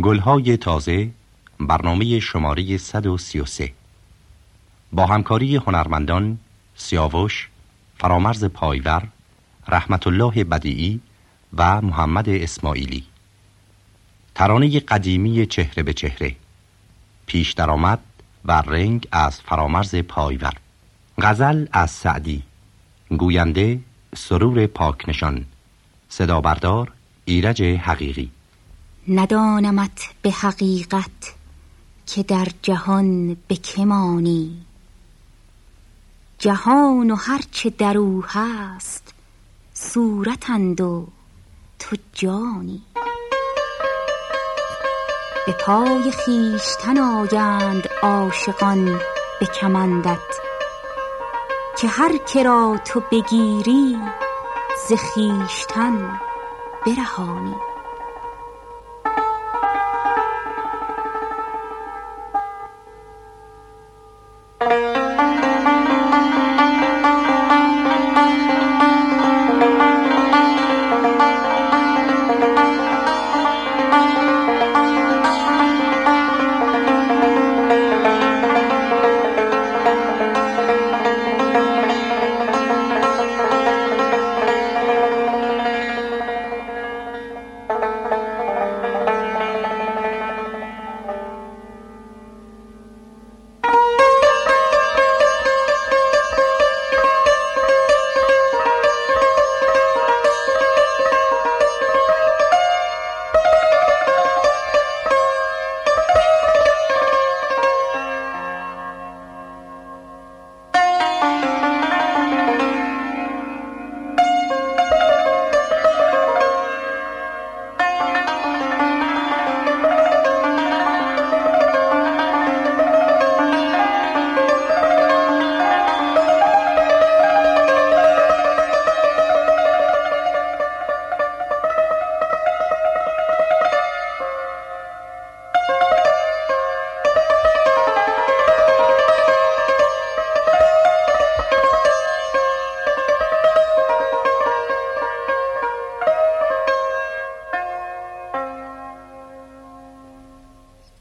گلهای تازه برنامه شماره 133 با همکاری هنرمندان سیاوش، فرامرز پایور، رحمت الله بدیعی و محمد اسماعیلی. ترانه قدیمی چهره به چهره. پیش درآمد و رنگ از فرامرز پایور. غزل از سعدی. گوینده سرور پاکنشان صدا بردار ایرج حقیقی. ندانمت به حقیقت که در جهان به کمانی جهان و هرچه در او هست صورتند و تو جانی. به پای خیشتن آیند عاشقان به کمندت که هر کرا تو بگیری ز خیشتن برهانی.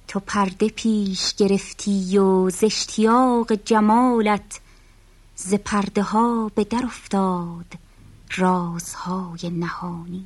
تو پرده پیش گرفتی و ز اشتیاق جمالت ز پرده ها به در افتاد رازهای نهانی.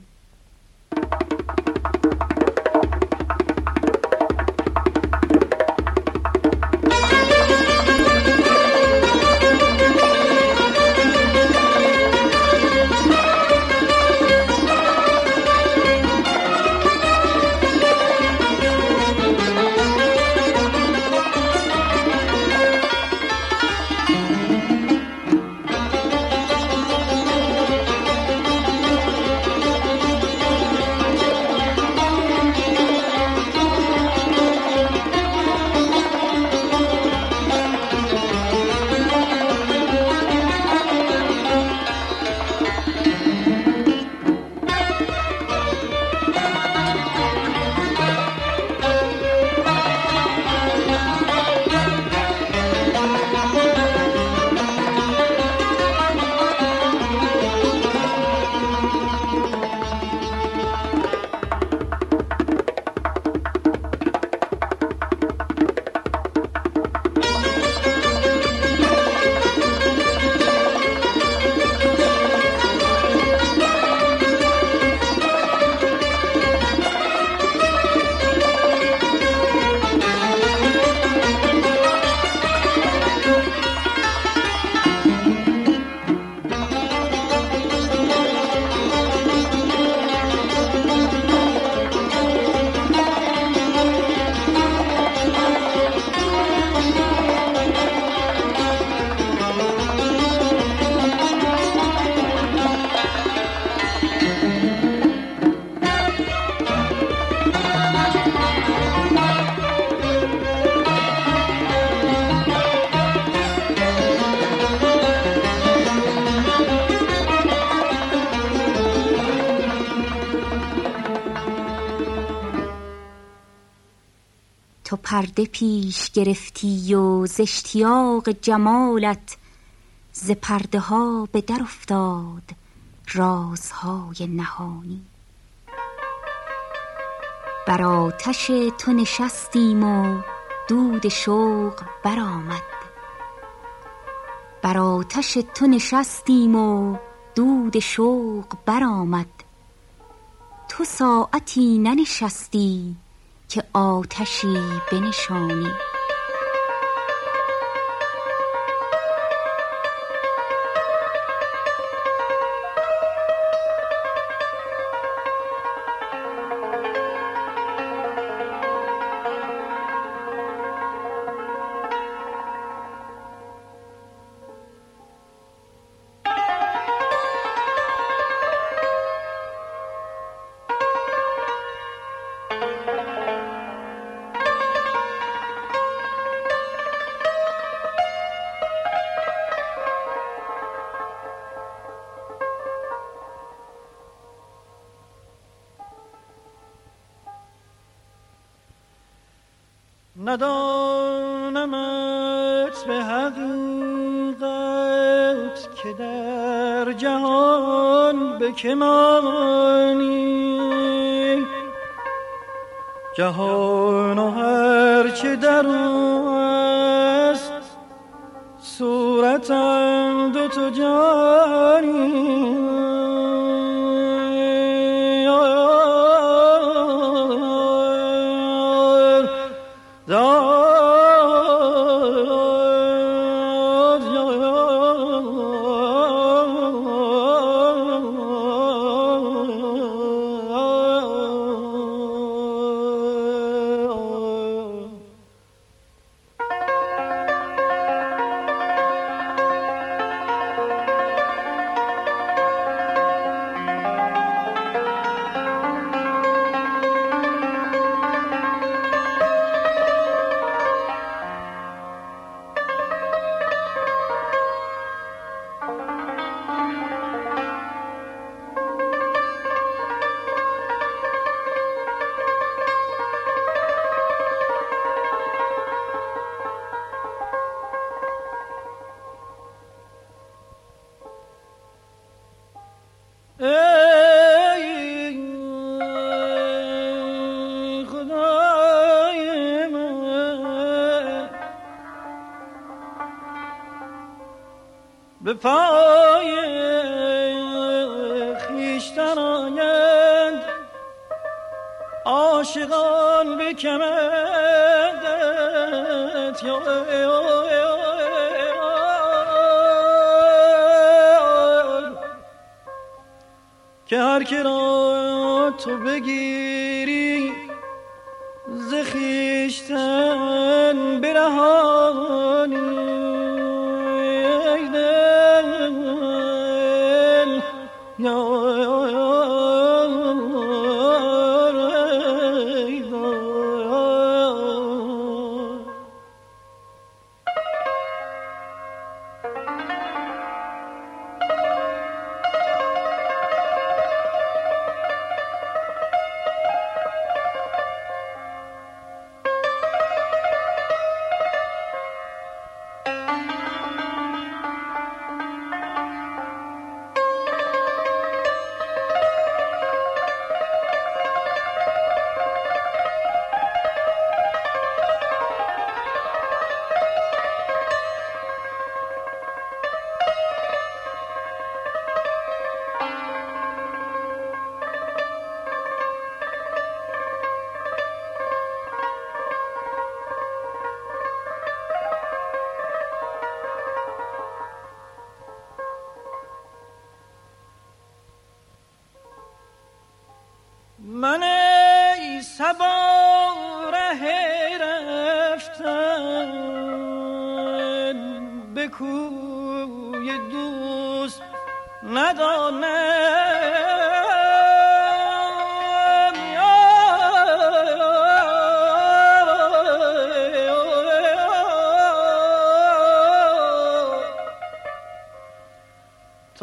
پرده پیش گرفتی و ز اشتیاق جمالت ز پرده ها به در افتاد رازهای نهانی. بر آتش تو نشستیم و دود شوق برآمد. بر آتش تو نشستیم و دود شوق برآمد. تو ساعتی ننشستی که آتشی بنشانی. ندانمت به حقیقت که در جهان به که مانی. جهان و هرچه در است صورتم دو تو جانی. به پای خیشتن آیند عاشقان به کمندت که هر که را تو بگیری ز خیشتن برهانی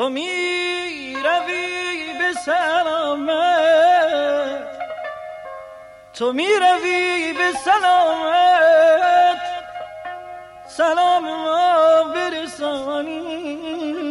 تو می روی به سلامت. تو می روی به سلامت. سلام ما برسانی.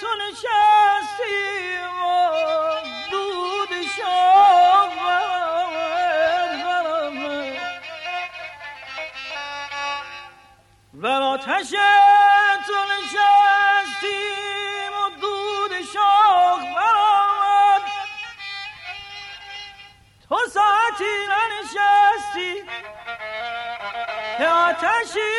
تو نشستی و دود شام و آتش تو نشستی و دود شاخ برآمد تو ساعتی ننشستی که آتشی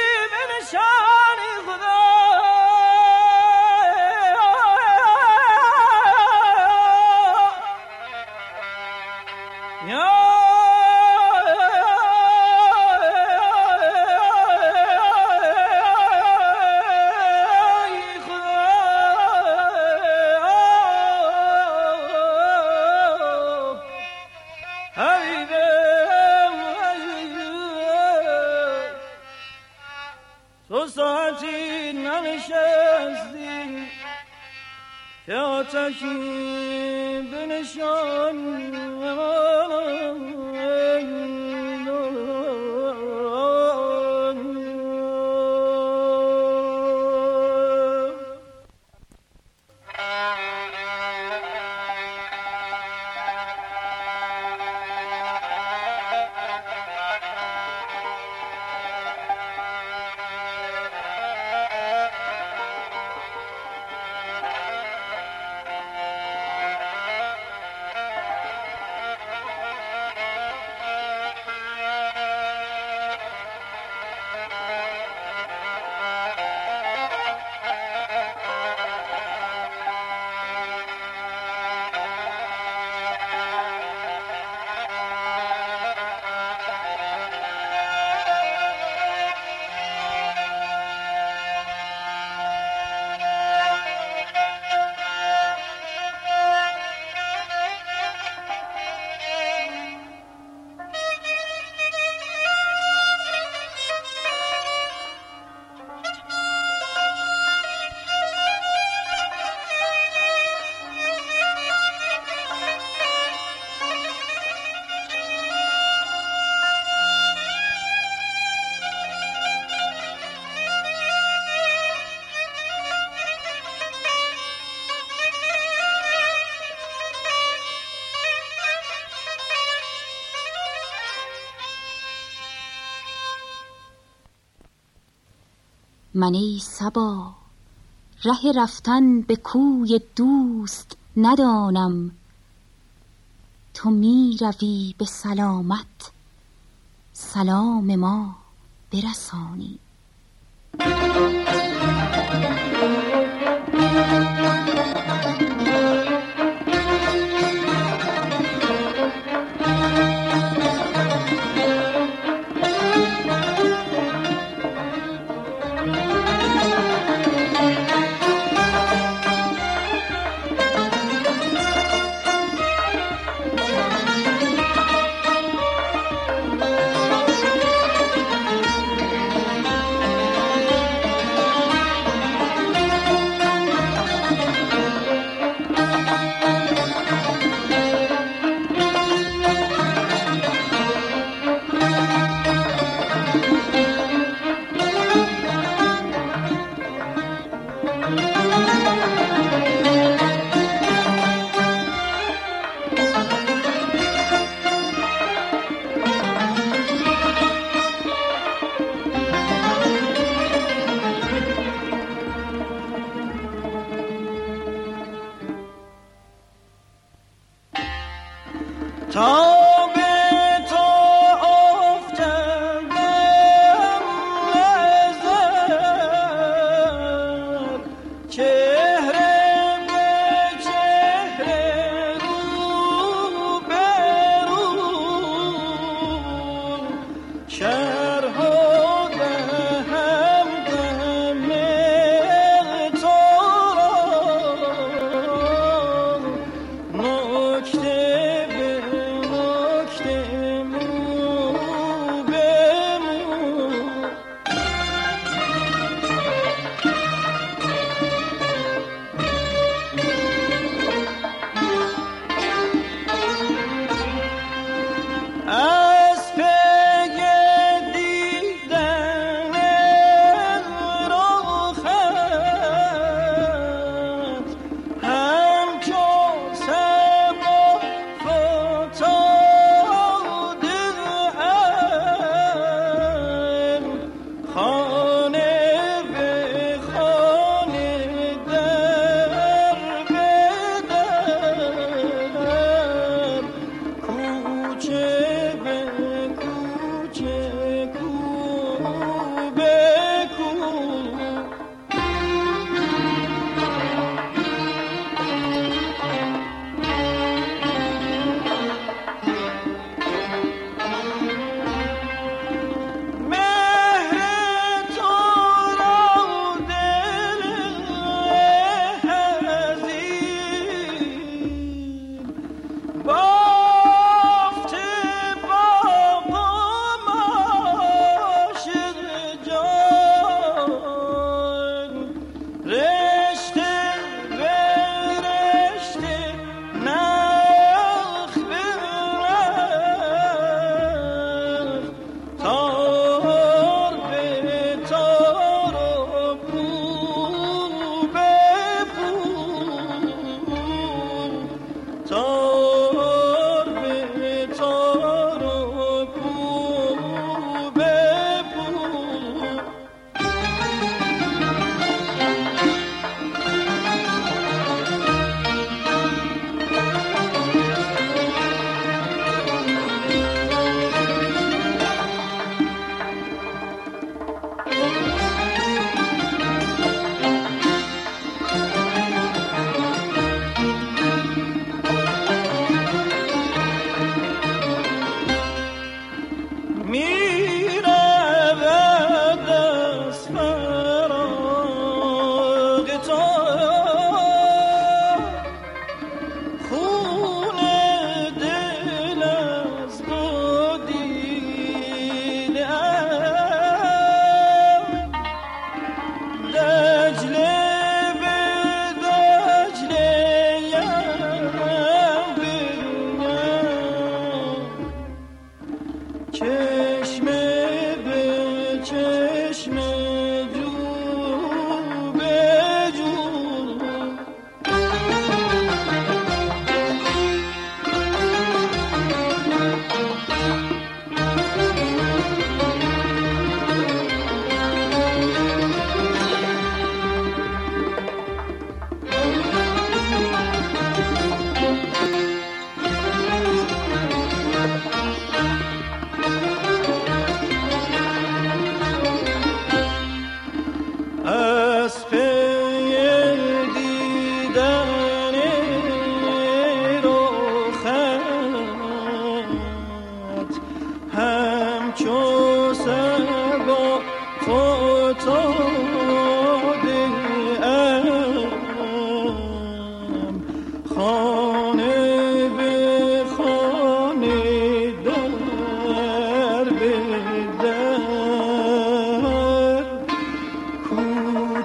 آتشی بنشان من ای سبا ره رفتن به کوی دوست ندانم. تو می روی به سلامت سلام ما برسانی.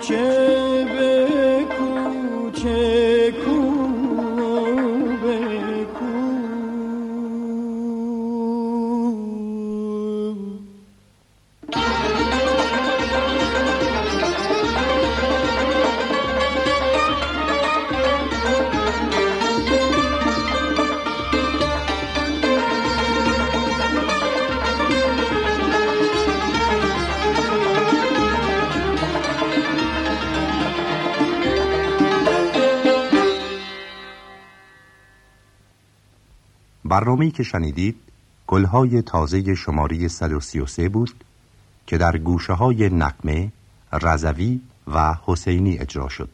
church. برنامه‌ای که شنیدید گلهای تازه شماره 133 بود که در گوشه های نقمه، رزوی و حسینی اجرا شد.